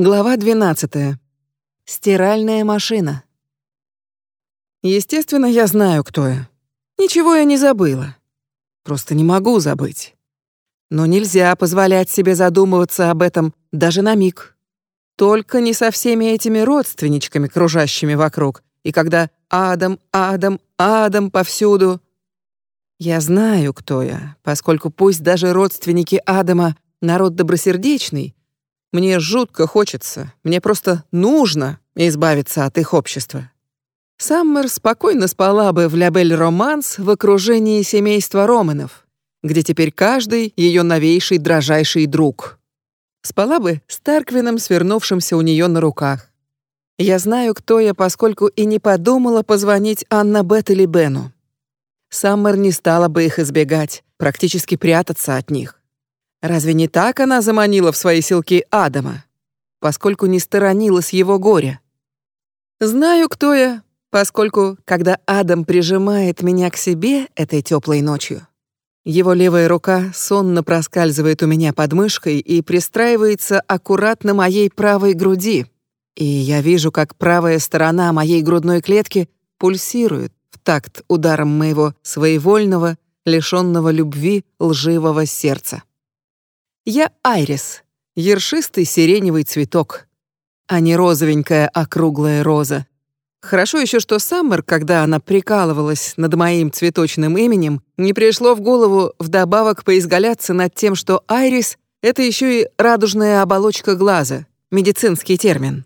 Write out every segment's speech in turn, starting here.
Глава 12. Стиральная машина. Естественно, я знаю, кто я. Ничего я не забыла. Просто не могу забыть. Но нельзя позволять себе задумываться об этом даже на миг. Только не со всеми этими родственничками, кружащими вокруг, и когда Адам, Адам, Адам повсюду. Я знаю, кто я, поскольку пусть даже родственники Адама — народ добросердечный, мне жутко хочется, мне просто нужно избавиться от их общества. Саммер спокойно спала бы в Лябель Романс в окружении семейства Романов, где теперь каждый ее новейший дрожайший друг. Спала бы с Тарквином, свернувшимся у нее на руках. Я знаю, кто я, поскольку и не подумала позвонить Анна Бет или Бену. Саммер не стала бы их избегать, практически прятаться от них. Разве не так она заманила в свои селки Адама, поскольку не сторонилась его горя? Знаю, кто я, поскольку, когда Адам прижимает меня к себе этой теплой ночью, его левая рука сонно проскальзывает у меня под мышкой и пристраивается аккуратно моей правой груди, и я вижу, как правая сторона моей грудной клетки пульсирует в такт ударом моего своевольного, лишенного любви лживого сердца. Я айрис, ершистый сиреневый цветок, а не розовенькая округлая роза. Хорошо еще, что Саммер, когда она прикалывалась над моим цветочным именем, не пришло в голову вдобавок поизгаляться над тем, что айрис — это еще и радужная оболочка глаза, медицинский термин.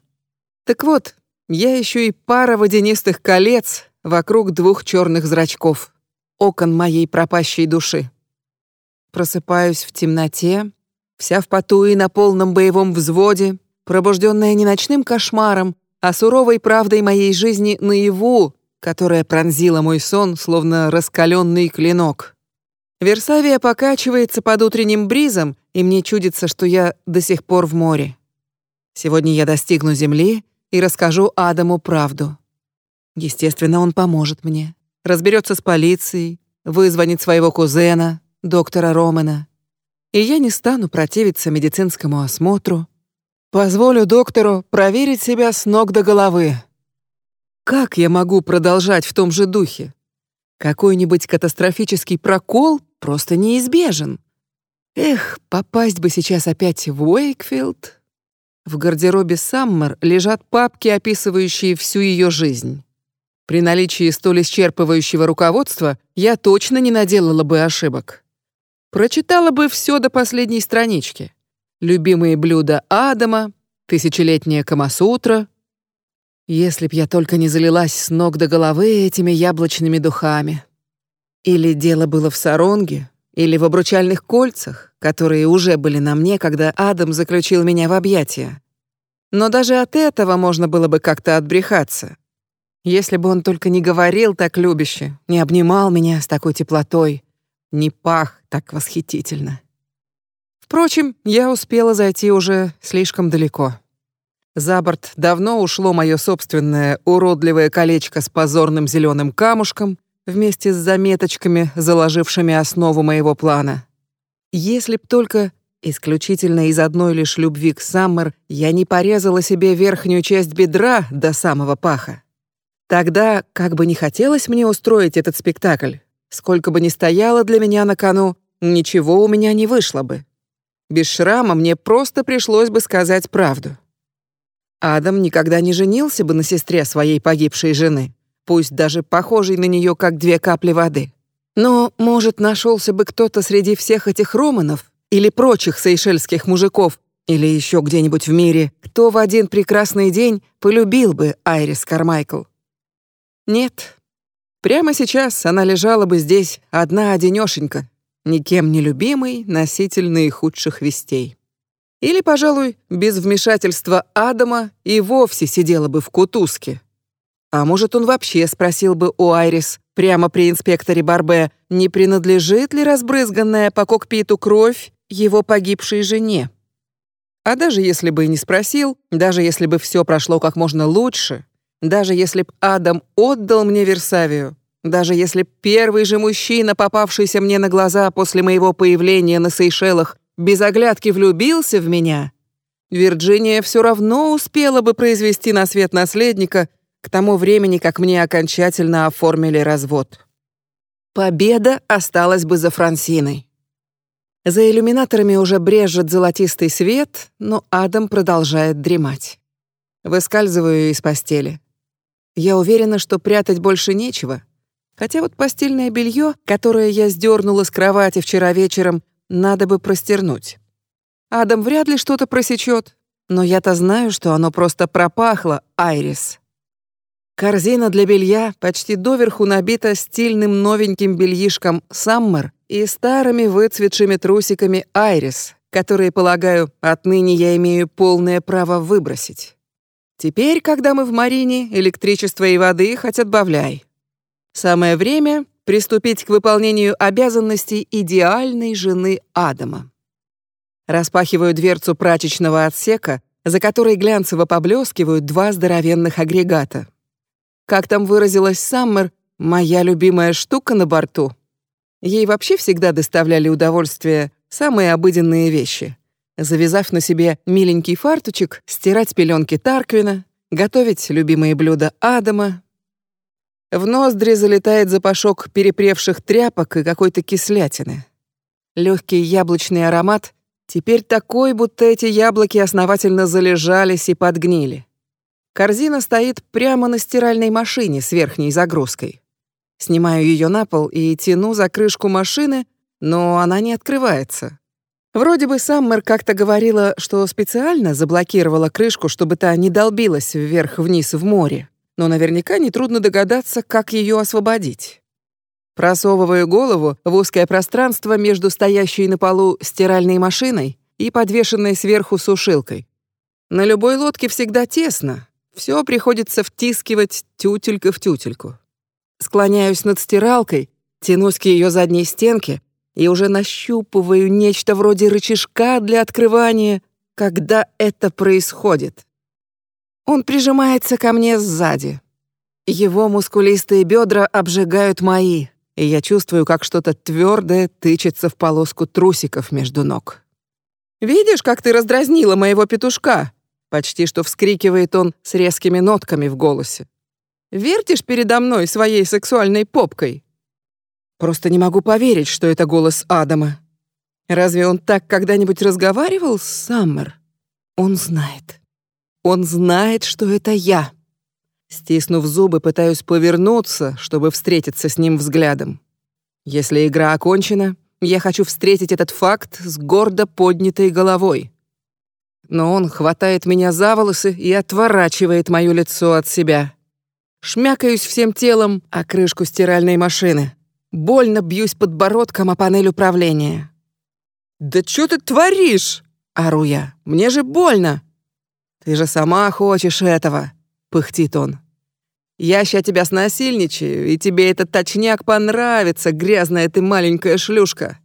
Так вот, я еще и пара водянистых колец вокруг двух черных зрачков, окон моей пропащей души. Просыпаюсь в темноте, вся в поту и на полном боевом взводе, пробужденная не ночным кошмаром, а суровой правдой моей жизни наяву, которая пронзила мой сон, словно раскаленный клинок. Версавия покачивается под утренним бризом, и мне чудится, что я до сих пор в море. Сегодня я достигну земли и расскажу Адаму правду. Естественно, он поможет мне, разберется с полицией, вызвонит своего кузена, доктора Романа, и я не стану противиться медицинскому осмотру. Позволю доктору проверить себя с ног до головы. Как я могу продолжать в том же духе? Какой-нибудь катастрофический прокол просто неизбежен. Эх, попасть бы сейчас опять в Уэйкфилд. В гардеробе Саммер лежат папки, описывающие всю ее жизнь. При наличии столь исчерпывающего руководства я точно не наделала бы ошибок. Прочитала бы все до последней странички. Любимые блюда Адама, тысячелетняя Камасутра. Если б я только не залилась с ног до головы этими яблочными духами. Или дело было в саронге, или в обручальных кольцах, которые уже были на мне, когда Адам заключил меня в объятия. Но даже от этого можно было бы как-то отбрехаться. Если бы он только не говорил так любяще, не обнимал меня с такой теплотой, не пах так восхитительно. Впрочем, я успела зайти уже слишком далеко. За борт давно ушло мое собственное уродливое колечко с позорным зеленым камушком вместе с заметочками, заложившими основу моего плана. Если б только исключительно из одной лишь любви к Саммер я не порезала себе верхнюю часть бедра до самого паха. Тогда, как бы не хотелось мне устроить этот спектакль, Сколько бы ни стояло для меня на кону, ничего у меня не вышло бы. Без шрама мне просто пришлось бы сказать правду. Адам никогда не женился бы на сестре своей погибшей жены, пусть даже похожей на нее как две капли воды. Но, может, нашелся бы кто-то среди всех этих романов или прочих сейшельских мужиков, или еще где-нибудь в мире, кто в один прекрасный день полюбил бы Айрис Кармайкл. Нет, Прямо сейчас она лежала бы здесь одна-одинёшенька, никем не любимый носитель наихудших вестей. Или, пожалуй, без вмешательства Адама и вовсе сидела бы в кутузке. А может, он вообще спросил бы у Айрис прямо при инспекторе Барбе, не принадлежит ли разбрызганная по кокпиту кровь его погибшей жене. А даже если бы и не спросил, даже если бы все прошло как можно лучше, даже если б Адам отдал мне Версавию, даже если б первый же мужчина, попавшийся мне на глаза после моего появления на Сейшелах, без оглядки влюбился в меня, Вирджиния все равно успела бы произвести на свет наследника к тому времени, как мне окончательно оформили развод. Победа осталась бы за Франсиной. За иллюминаторами уже брежет золотистый свет, но Адам продолжает дремать. Выскальзываю из постели. Я уверена, что прятать больше нечего. Хотя вот постельное белье, которое я сдернула с кровати вчера вечером, надо бы простернуть. Адам вряд ли что-то просечет, но я-то знаю, что оно просто пропахло, Айрис. Корзина для белья почти доверху набита стильным новеньким бельишком «Саммер» и старыми выцветшими трусиками «Айрис», которые, полагаю, отныне я имею полное право выбросить. Теперь, когда мы в Марине, электричество и воды хоть отбавляй. Самое время приступить к выполнению обязанностей идеальной жены Адама. Распахиваю дверцу прачечного отсека, за которой глянцево поблескивают два здоровенных агрегата. Как там выразилась Саммер, моя любимая штука на борту. Ей вообще всегда доставляли удовольствие самые обыденные вещи. Завязав на себе миленький фартучек, стирать пеленки Тарквина, готовить любимые блюда Адама. В ноздри залетает запашок перепревших тряпок и какой-то кислятины. Легкий яблочный аромат теперь такой, будто эти яблоки основательно залежались и подгнили. Корзина стоит прямо на стиральной машине с верхней загрузкой. Снимаю ее на пол и тяну за крышку машины, но она не открывается. Вроде бы Саммер как-то говорила, что специально заблокировала крышку, чтобы та не долбилась вверх-вниз в море, но наверняка нетрудно догадаться, как ее освободить. Просовываю голову в узкое пространство между стоящей на полу стиральной машиной и подвешенной сверху сушилкой. На любой лодке всегда тесно, все приходится втискивать тютелька в тютельку. Склоняюсь над стиралкой, тянусь к ее задней стенке и уже нащупываю нечто вроде рычажка для открывания, когда это происходит. Он прижимается ко мне сзади. Его мускулистые бедра обжигают мои, и я чувствую, как что-то твердое тычется в полоску трусиков между ног. «Видишь, как ты раздразнила моего петушка?» Почти что вскрикивает он с резкими нотками в голосе. «Вертишь передо мной своей сексуальной попкой?» Просто не могу поверить, что это голос Адама. Разве он так когда-нибудь разговаривал с Саммер? Он знает. Он знает, что это я. Стиснув зубы, пытаюсь повернуться, чтобы встретиться с ним взглядом. Если игра окончена, я хочу встретить этот факт с гордо поднятой головой но он хватает меня за волосы и отворачивает моё лицо от себя. Шмякаюсь всем телом о крышку стиральной машины. Больно бьюсь подбородком о панель управления. «Да что ты творишь?» — ору я. «Мне же больно!» «Ты же сама хочешь этого!» — пыхтит он. «Я ща тебя снасильничаю, и тебе этот точняк понравится, грязная ты маленькая шлюшка.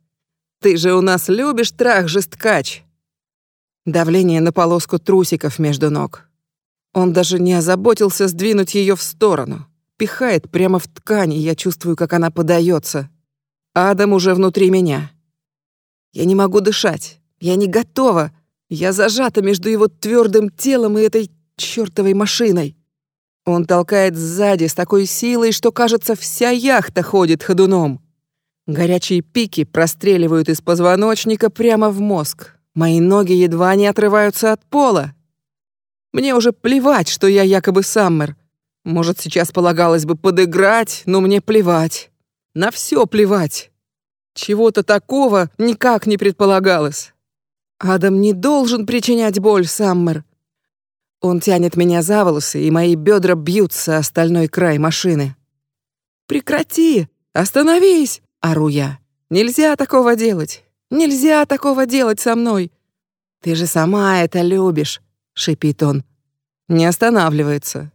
Ты же у нас любишь трах жесткач!» Давление на полоску трусиков между ног. Он даже не озаботился сдвинуть ее в сторону. Пихает прямо в ткань, и я чувствую, как она подается. Адам уже внутри меня. Я не могу дышать. Я не готова. Я зажата между его твердым телом и этой чертовой машиной. Он толкает сзади с такой силой, что, кажется, вся яхта ходит ходуном. Горячие пики простреливают из позвоночника прямо в мозг. Мои ноги едва не отрываются от пола. Мне уже плевать, что я якобы Саммер. Может, сейчас полагалось бы подыграть, но мне плевать. На все плевать. Чего-то такого никак не предполагалось. Адам не должен причинять боль, Саммер. Он тянет меня за волосы, и мои бедра бьются о стальной край машины. «Прекрати! Остановись!» — ору я. «Нельзя такого делать! Нельзя такого делать со мной. Ты же сама это любишь, шипит он. Не останавливается.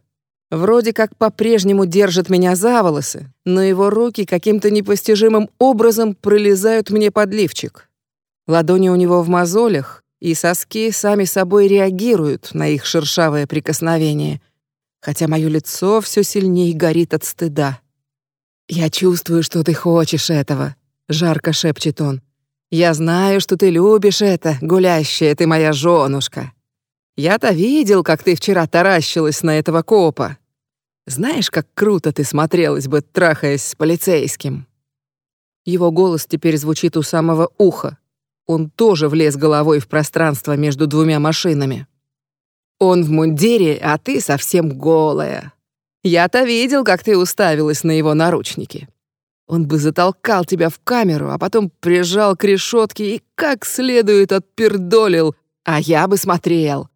Вроде как по-прежнему держит меня за волосы, но его руки каким-то непостижимым образом пролезают мне под лифчик. Ладони у него в мозолях, и соски сами собой реагируют на их шершавое прикосновение, хотя мое лицо все сильнее горит от стыда. «Я чувствую, что ты хочешь этого», — жарко шепчет он. Я знаю, что ты любишь это, гулящая ты моя жёнушка. Я-то видел, как ты вчера таращилась на этого копа. Знаешь, как круто ты смотрелась бы, трахаясь с полицейским». Его голос теперь звучит у самого уха. Он тоже влез головой в пространство между двумя машинами. Он в мундире, а ты совсем голая. Я-то видел, как ты уставилась на его наручники. Он бы затолкал тебя в камеру, а потом прижал к решетке и как следует отпердолил, а я бы смотрел.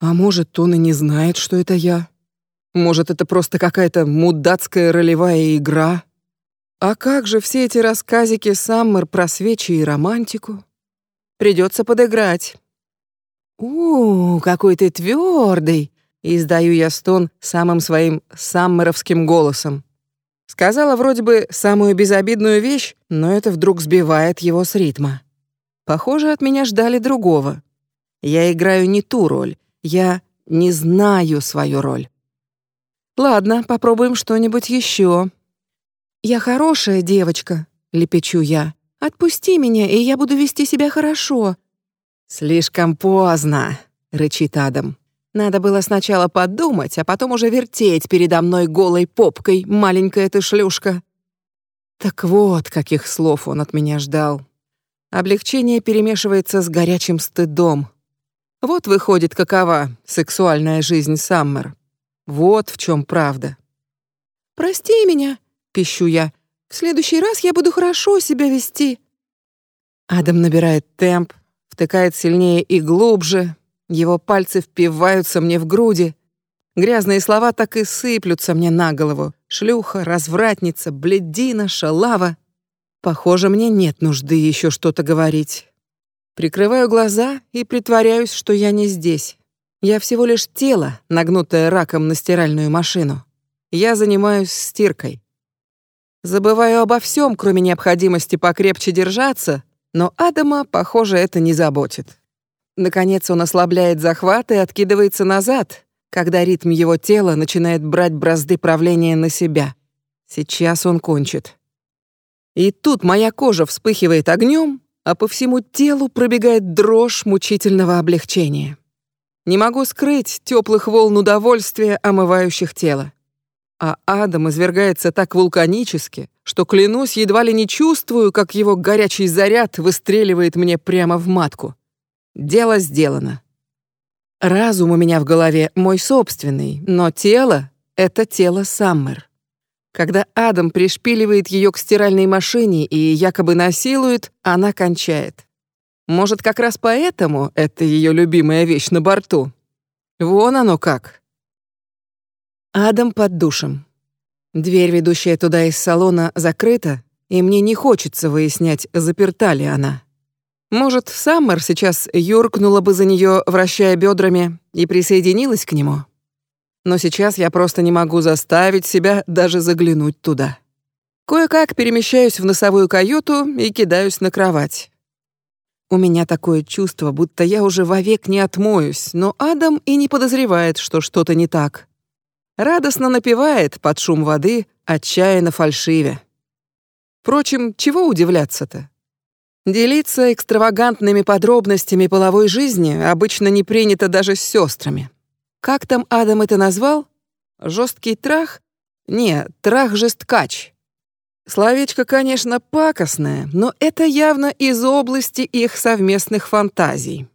А может, он и не знает, что это я? Может, это просто какая-то мудацкая ролевая игра? А как же все эти рассказики Саммер про свечи и романтику? Придется подыграть. у, какой ты твердый! Издаю я стон самым своим саммеровским голосом. Сказала вроде бы самую безобидную вещь, но это вдруг сбивает его с ритма. Похоже, от меня ждали другого. Я играю не ту роль, я не знаю свою роль. Ладно, попробуем что-нибудь еще. «Я хорошая девочка», — лепечу я. «Отпусти меня, и я буду вести себя хорошо». «Слишком поздно», — рычит Адам. «Надо было сначала подумать, а потом уже вертеть передо мной голой попкой, маленькая ты шлюшка». Так вот, каких слов он от меня ждал. Облегчение перемешивается с горячим стыдом. Вот выходит, какова сексуальная жизнь Саммер. Вот в чем правда. «Прости меня», пищу я. В следующий раз я буду хорошо себя вести. Адам набирает темп, втыкает сильнее и глубже. Его пальцы впиваются мне в груди. Грязные слова так и сыплются мне на голову. Шлюха, развратница, бледина, шалава. Похоже, мне нет нужды еще что-то говорить. Прикрываю глаза и притворяюсь, что я не здесь. Я всего лишь тело, нагнутое раком на стиральную машину. Я занимаюсь стиркой. Забываю обо всем, кроме необходимости покрепче держаться, но Адама, похоже, это не заботит. Наконец он ослабляет захват и откидывается назад, когда ритм его тела начинает брать бразды правления на себя. Сейчас он кончит. И тут моя кожа вспыхивает огнем, а по всему телу пробегает дрожь мучительного облегчения. Не могу скрыть теплых волн удовольствия, омывающих тело. А Адам извергается так вулканически, что, клянусь, едва ли не чувствую, как его горячий заряд выстреливает мне прямо в матку. Дело сделано. Разум у меня в голове мой собственный, но тело — это тело Саммер. Когда Адам пришпиливает ее к стиральной машине и якобы насилует, она кончает. Может, как раз поэтому это ее любимая вещь на борту? Вон оно как. Адам под душем. Дверь, ведущая туда из салона, закрыта, и мне не хочется выяснять, заперта ли она. Может, Саммер сейчас юркнула бы за нее, вращая бедрами, и присоединилась к нему. Но сейчас я просто не могу заставить себя даже заглянуть туда. Кое-как перемещаюсь в носовую каюту и кидаюсь на кровать. У меня такое чувство, будто я уже вовек не отмоюсь, но Адам и не подозревает, что что-то не так радостно напевает под шум воды, отчаянно фальшиве. Впрочем, чего удивляться-то? Делиться экстравагантными подробностями половой жизни обычно не принято даже с сестрами. Как там Адам это назвал? Жесткий трах? Не, трах-жесткач. Словечко, конечно, пакостное, но это явно из области их совместных фантазий.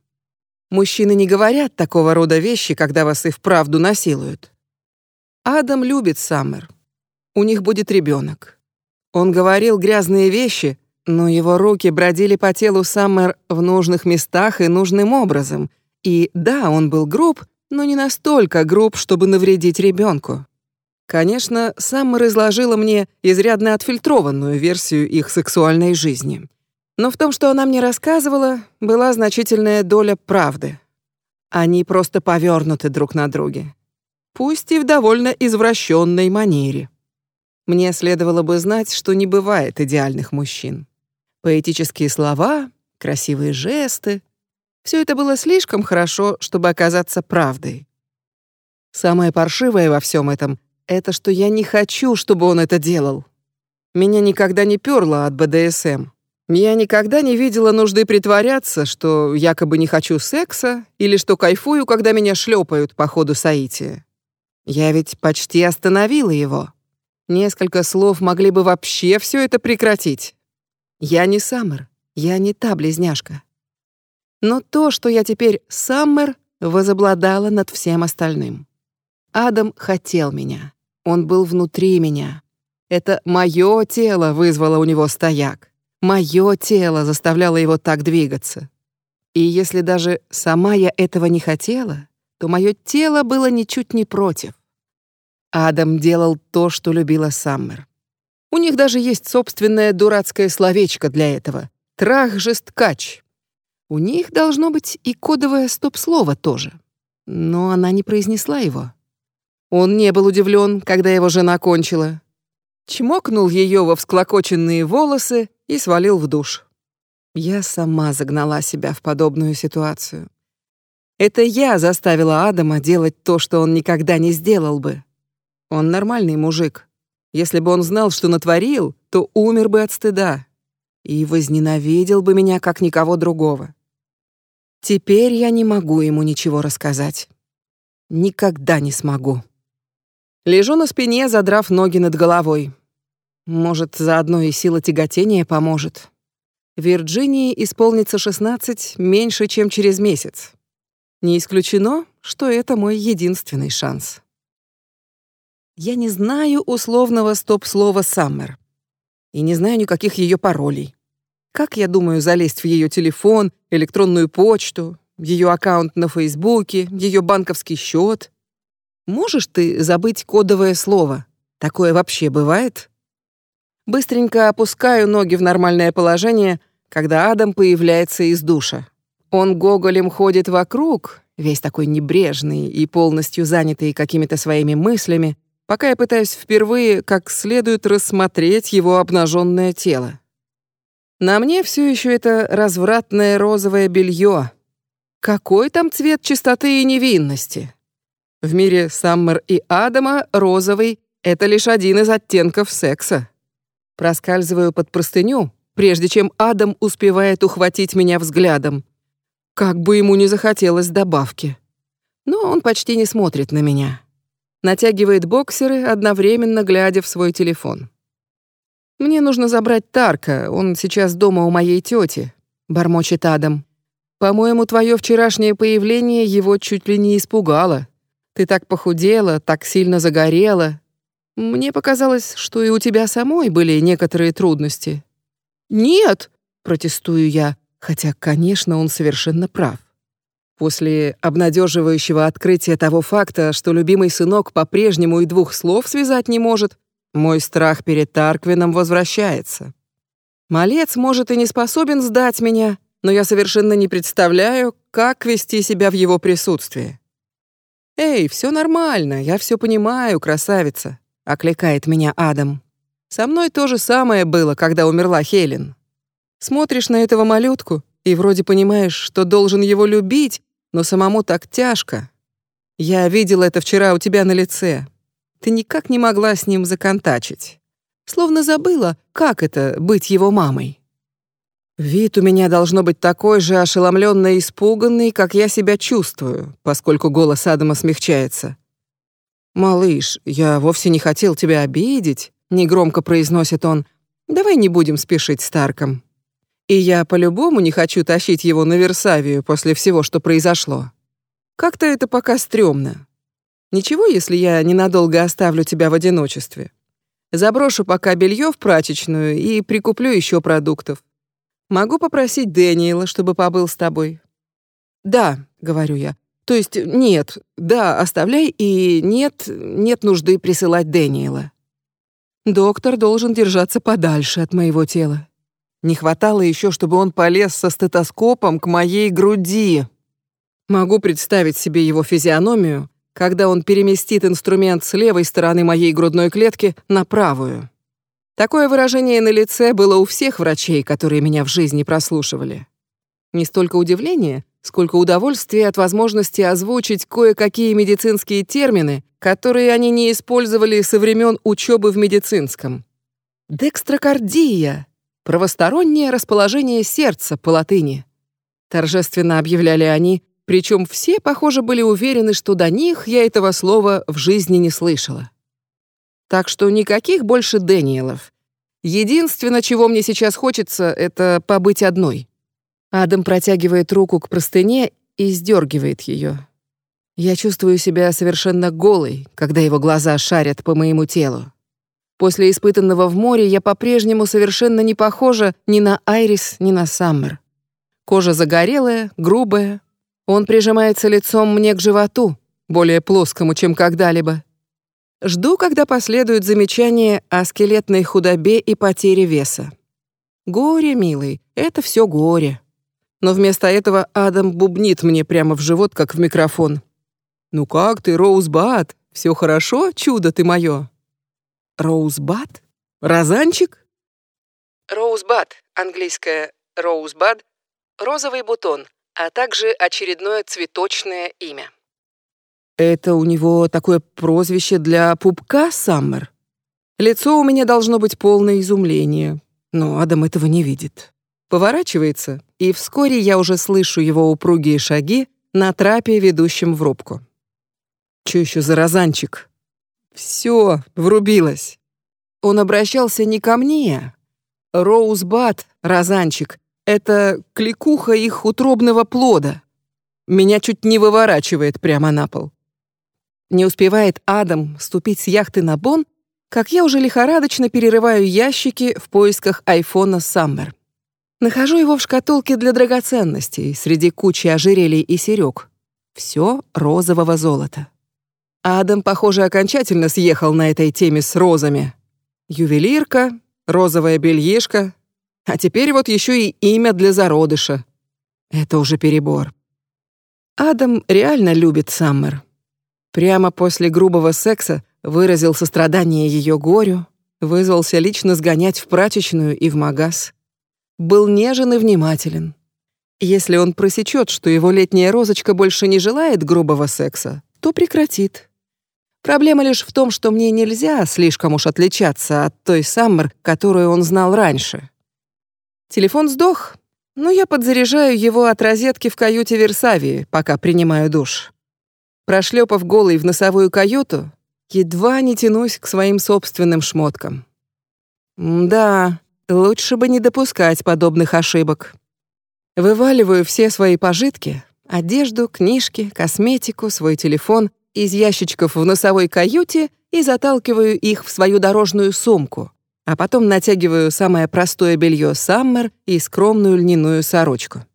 Мужчины не говорят такого рода вещи, когда вас и вправду насилуют. Адам любит Саммер. У них будет ребенок. Он говорил грязные вещи, но его руки бродили по телу Саммер в нужных местах и нужным образом. И да, он был груб, но не настолько груб, чтобы навредить ребенку. Конечно, Саммер изложила мне изрядно отфильтрованную версию их сексуальной жизни. Но в том, что она мне рассказывала, была значительная доля правды. Они просто повернуты друг на друге пусть и в довольно извращенной манере. Мне следовало бы знать, что не бывает идеальных мужчин. Поэтические слова, красивые жесты — все это было слишком хорошо, чтобы оказаться правдой. Самое паршивое во всем этом — это что я не хочу, чтобы он это делал. Меня никогда не перло от БДСМ. Я никогда не видела нужды притворяться, что якобы не хочу секса или что кайфую, когда меня шлепают по ходу соития. Я ведь почти остановила его. Несколько слов могли бы вообще все это прекратить. Я не Саммер, я не та близняшка. Но то, что я теперь Саммер, возобладало над всем остальным. Адам хотел меня. Он был внутри меня. Это мое тело вызвало у него стояк. Мое тело заставляло его так двигаться. И если даже сама я этого не хотела, то мое тело было ничуть не против. Адам делал то, что любила Саммер. У них даже есть собственное дурацкое словечко для этого — трах-жесткач. У них должно быть и кодовое стоп-слово тоже. Но она не произнесла его. Он не был удивлен, когда его жена кончила. Чмокнул ее во всклокоченные волосы и свалил в душ. Я сама загнала себя в подобную ситуацию. Это я заставила Адама делать то, что он никогда не сделал бы. Он нормальный мужик. Если бы он знал, что натворил, то умер бы от стыда и возненавидел бы меня как никого другого. Теперь я не могу ему ничего рассказать. Никогда не смогу. Лежу на спине, задрав ноги над головой. Может, заодно и сила тяготения поможет. Вирджинии исполнится 16 меньше, чем через месяц. Не исключено, что это мой единственный шанс. Я не знаю условного стоп-слова «Саммер». И не знаю никаких ее паролей. Как я думаю залезть в ее телефон, электронную почту, ее аккаунт на Фейсбуке, ее банковский счет? Можешь ты забыть кодовое слово? Такое вообще бывает? Быстренько опускаю ноги в нормальное положение, когда Адам появляется из душа. Он гоголем ходит вокруг, весь такой небрежный и полностью занятый какими-то своими мыслями, пока я пытаюсь впервые как следует рассмотреть его обнаженное тело. На мне все еще это развратное розовое белье. Какой там цвет чистоты и невинности? В мире Саммер и Адама розовый — это лишь один из оттенков секса. Проскальзываю под простыню, прежде чем Адам успевает ухватить меня взглядом. Как бы ему не захотелось добавки. Но он почти не смотрит на меня натягивает боксеры, одновременно глядя в свой телефон. «Мне нужно забрать Тарка, он сейчас дома у моей тети», — бормочет Адам. «По-моему, твое вчерашнее появление его чуть ли не испугало. Ты так похудела, так сильно загорела. Мне показалось, что и у тебя самой были некоторые трудности». «Нет!» — протестую я, хотя, конечно, он совершенно прав. После обнадеживающего открытия того факта, что любимый сынок по-прежнему и двух слов связать не может, мой страх перед Тарквином возвращается. Малец, может, и не способен сдать меня, но я совершенно не представляю, как вести себя в его присутствии. «Эй, все нормально, я все понимаю, красавица», — окликает меня Адам. «Со мной то же самое было, когда умерла Хелен. Смотришь на этого малютку и вроде понимаешь, что должен его любить, но самому так тяжко. Я видела это вчера у тебя на лице. Ты никак не могла с ним законтачить. Словно забыла, как это — быть его мамой. Вид у меня должно быть такой же ошеломленно испуганный, как я себя чувствую, поскольку голос Адама смягчается. «Малыш, я вовсе не хотел тебя обидеть», — негромко произносит он. «Давай не будем спешить с Тарком». И я по-любому не хочу тащить его на Версавию после всего, что произошло. Как-то это пока стрёмно. Ничего, если я ненадолго оставлю тебя в одиночестве. Заброшу пока белье в прачечную и прикуплю еще продуктов. Могу попросить Дэниела, чтобы побыл с тобой. Да, говорю я. То есть нет, да, оставляй и нет, нет нужды присылать Дэниела. Доктор должен держаться подальше от моего тела. Не хватало еще, чтобы он полез со стетоскопом к моей груди. Могу представить себе его физиономию, когда он переместит инструмент с левой стороны моей грудной клетки на правую. Такое выражение на лице было у всех врачей, которые меня в жизни прослушивали. Не столько удивление, сколько удовольствие от возможности озвучить кое-какие медицинские термины, которые они не использовали со времен учебы в медицинском. Декстрокардия Правостороннее расположение сердца по латыни. Торжественно объявляли они, причем все, похоже, были уверены, что до них я этого слова в жизни не слышала. Так что никаких больше Дэниелов. Единственное, чего мне сейчас хочется, это побыть одной. Адам протягивает руку к простыне и сдергивает ее. Я чувствую себя совершенно голой, когда его глаза шарят по моему телу. После испытанного в море я по-прежнему совершенно не похожа ни на Айрис, ни на Саммер. Кожа загорелая, грубая. Он прижимается лицом мне к животу, более плоскому, чем когда-либо. Жду, когда последует замечание о скелетной худобе и потере веса. Горе, милый, это все горе. Но вместо этого Адам бубнит мне прямо в живот, как в микрофон. «Ну как ты, Роузбад? Все хорошо, чудо ты мое?» «Роузбад? Розанчик?» Роузбад, английское «роузбад», розовый бутон, а также очередное цветочное имя. Это у него такое прозвище для пупка Саммер. Лицо у меня должно быть полное изумление, но Адам этого не видит. Поворачивается, и вскоре я уже слышу его упругие шаги на трапе, ведущем в рубку. Чё еще за розанчик? Все, врубилась. Он обращался не ко мне. Роузбад, розанчик, это кликуха их утробного плода. Меня чуть не выворачивает прямо на пол. Не успевает Адам ступить с яхты на Бон, как я уже лихорадочно перерываю ящики в поисках айфона Саммер. Нахожу его в шкатулке для драгоценностей среди кучи ожерелий и серёг. Все розового золота. Адам, похоже, окончательно съехал на этой теме с розами. Ювелирка, розовая бельишко, а теперь вот еще и имя для зародыша. Это уже перебор. Адам реально любит Саммер. Прямо после грубого секса выразил сострадание ее горю, вызвался лично сгонять в прачечную и в магаз. Был нежен и внимателен. Если он просечет, что его летняя розочка больше не желает грубого секса, то прекратит. Проблема лишь в том, что мне нельзя слишком уж отличаться от той Саммер, которую он знал раньше. Телефон сдох, но я подзаряжаю его от розетки в каюте Версавии, пока принимаю душ. Прошлепав голый в носовую каюту, едва не тянусь к своим собственным шмоткам. Да, лучше бы не допускать подобных ошибок. Вываливаю все свои пожитки — одежду, книжки, косметику, свой телефон из ящичков в носовой каюте и заталкиваю их в свою дорожную сумку, а потом натягиваю самое простое белье Саммер и скромную льняную сорочку.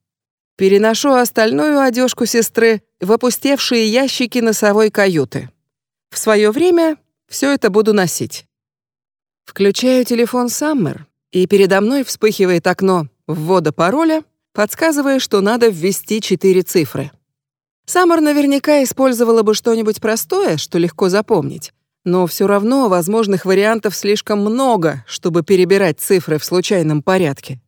Переношу остальную одежку сестры в опустевшие ящики носовой каюты. В свое время все это буду носить. Включаю телефон Саммер, и передо мной вспыхивает окно ввода пароля, подсказывая, что надо ввести четыре цифры. Саммер наверняка использовала бы что-нибудь простое, что легко запомнить. Но все равно возможных вариантов слишком много, чтобы перебирать цифры в случайном порядке.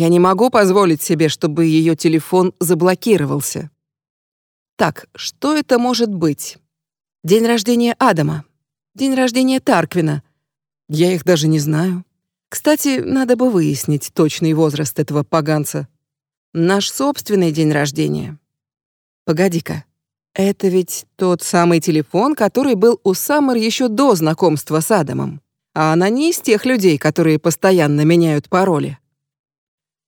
Я не могу позволить себе, чтобы ее телефон заблокировался. Так, что это может быть? День рождения Адама. День рождения Тарквина. Я их даже не знаю. Кстати, надо бы выяснить точный возраст этого поганца. Наш собственный день рождения. Погоди-ка. Это ведь тот самый телефон, который был у Саммер еще до знакомства с Адамом. А она не из тех людей, которые постоянно меняют пароли.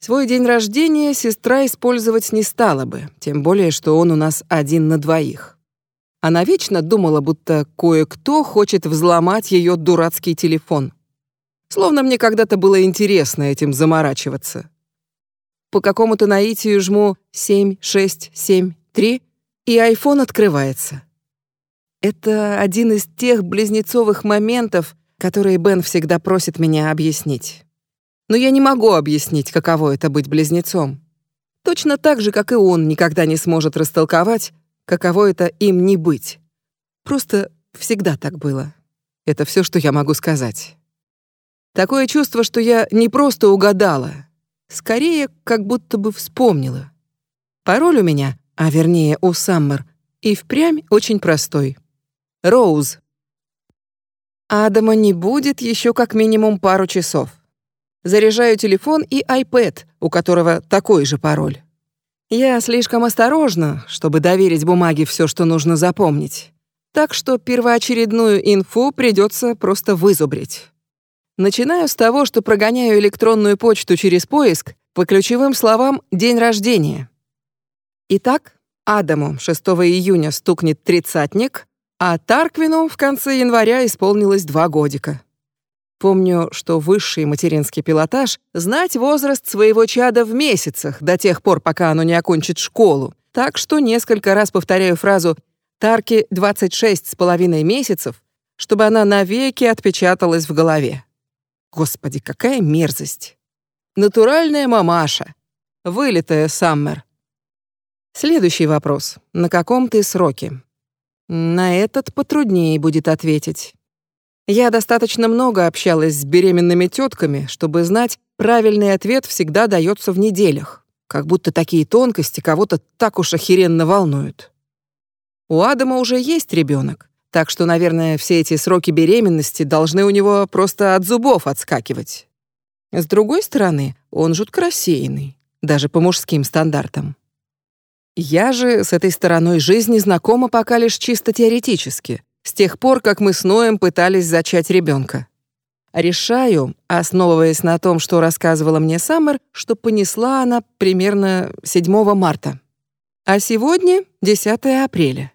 Свой день рождения сестра использовать не стала бы, тем более, что он у нас один на двоих. Она вечно думала, будто кое-кто хочет взломать ее дурацкий телефон. Словно мне когда-то было интересно этим заморачиваться. По какому-то наитию жму 7, 6, 7, Три, и айфон открывается. Это один из тех близнецовых моментов, которые Бен всегда просит меня объяснить. Но я не могу объяснить, каково это быть близнецом. Точно так же, как и он никогда не сможет растолковать, каково это им не быть. Просто всегда так было. Это все, что я могу сказать. Такое чувство, что я не просто угадала, скорее, как будто бы вспомнила. Пароль у меня а вернее у Саммер, и впрямь очень простой. Роуз. Адама не будет еще как минимум пару часов. Заряжаю телефон и iPad, у которого такой же пароль. Я слишком осторожна, чтобы доверить бумаге все, что нужно запомнить. Так что первоочередную инфу придется просто вызубрить. Начинаю с того, что прогоняю электронную почту через поиск по ключевым словам «день рождения». Итак, Адаму 6 июня стукнет тридцатник, а Тарквину в конце января исполнилось два годика. Помню, что высший материнский пилотаж — знать возраст своего чада в месяцах до тех пор, пока оно не окончит школу. Так что несколько раз повторяю фразу «Тарки 26 с половиной месяцев», чтобы она навеки отпечаталась в голове. Господи, какая мерзость. Натуральная мамаша. Вылитая Саммер. Следующий вопрос. На каком ты сроке? На этот потруднее будет ответить. Я достаточно много общалась с беременными тетками, чтобы знать, правильный ответ всегда дается в неделях. Как будто такие тонкости кого-то так уж охеренно волнуют. У Адама уже есть ребенок, так что, наверное, все эти сроки беременности должны у него просто от зубов отскакивать. С другой стороны, он жутко рассеянный, даже по мужским стандартам. Я же с этой стороной жизни знакома пока лишь чисто теоретически, с тех пор, как мы с Ноем пытались зачать ребенка. Решаю, основываясь на том, что рассказывала мне Саммер, что понесла она примерно 7 марта. А сегодня 10 апреля.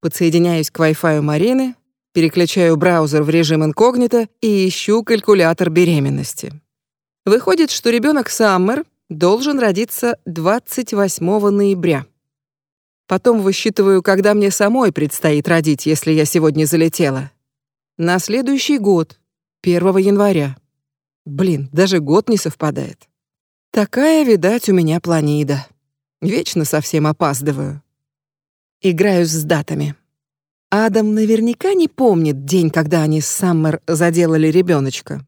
Подсоединяюсь к Wi-Fi Марины, переключаю браузер в режим инкогнито и ищу калькулятор беременности. Выходит, что ребенок Саммер должен родиться 28 ноября. Потом высчитываю, когда мне самой предстоит родить, если я сегодня залетела. На следующий год, 1 января. Блин, даже год не совпадает. Такая, видать, у меня планида. Вечно совсем опаздываю. Играю с датами. Адам наверняка не помнит день, когда они с Саммер заделали ребеночка.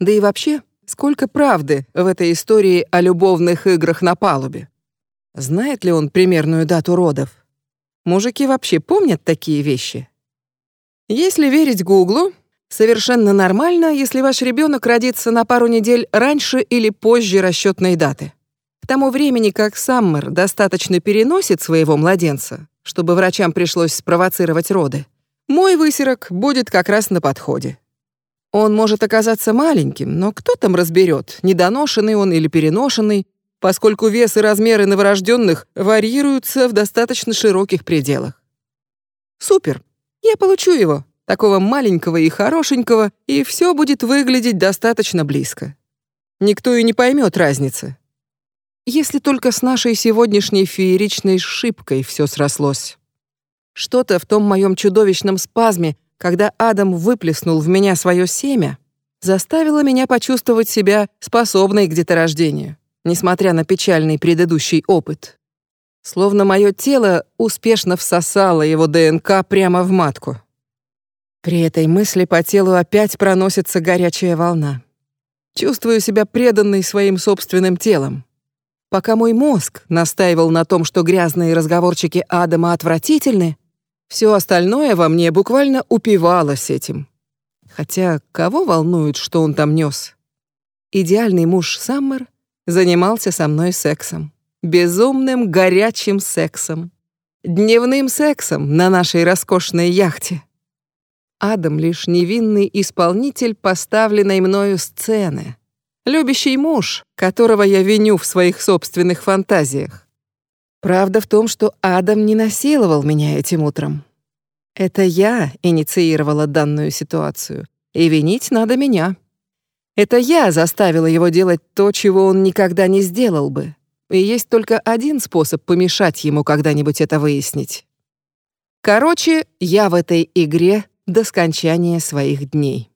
Да и вообще, сколько правды в этой истории о любовных играх на палубе. Знает ли он примерную дату родов? Мужики вообще помнят такие вещи? Если верить Гуглу, совершенно нормально, если ваш ребенок родится на пару недель раньше или позже расчетной даты. К тому времени, как Саммер достаточно переносит своего младенца, чтобы врачам пришлось спровоцировать роды, мой высерок будет как раз на подходе. Он может оказаться маленьким, но кто там разберет, недоношенный он или переношенный, поскольку вес и размеры новорожденных варьируются в достаточно широких пределах. Супер, я получу его, такого маленького и хорошенького, и все будет выглядеть достаточно близко. Никто и не поймет разницы. Если только с нашей сегодняшней фееричной шибкой все срослось. Что-то в том моем чудовищном спазме, когда Адам выплеснул в меня свое семя, заставило меня почувствовать себя способной к деторождению, несмотря на печальный предыдущий опыт. Словно мое тело успешно всосало его ДНК прямо в матку. При этой мысли по телу опять проносится горячая волна. Чувствую себя преданной своим собственным телом. Пока мой мозг настаивал на том, что грязные разговорчики Адама отвратительны, все остальное во мне буквально упивалось этим. Хотя кого волнует, что он там нес? Идеальный муж Саммер занимался со мной сексом. Безумным горячим сексом. Дневным сексом на нашей роскошной яхте. Адам лишь невинный исполнитель поставленной мною сцены. Любящий муж, которого я виню в своих собственных фантазиях. Правда в том, что Адам не насиловал меня этим утром. Это я инициировала данную ситуацию, и винить надо меня. Это я заставила его делать то, чего он никогда не сделал бы. И есть только один способ помешать ему когда-нибудь это выяснить. Короче, я в этой игре до скончания своих дней.